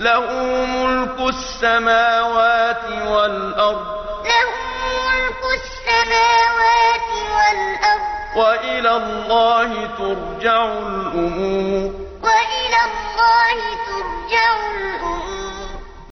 له ملك السماوات والأرض له ملك السماوات والأرض وإلى الله ترجع الأمور وإلى الله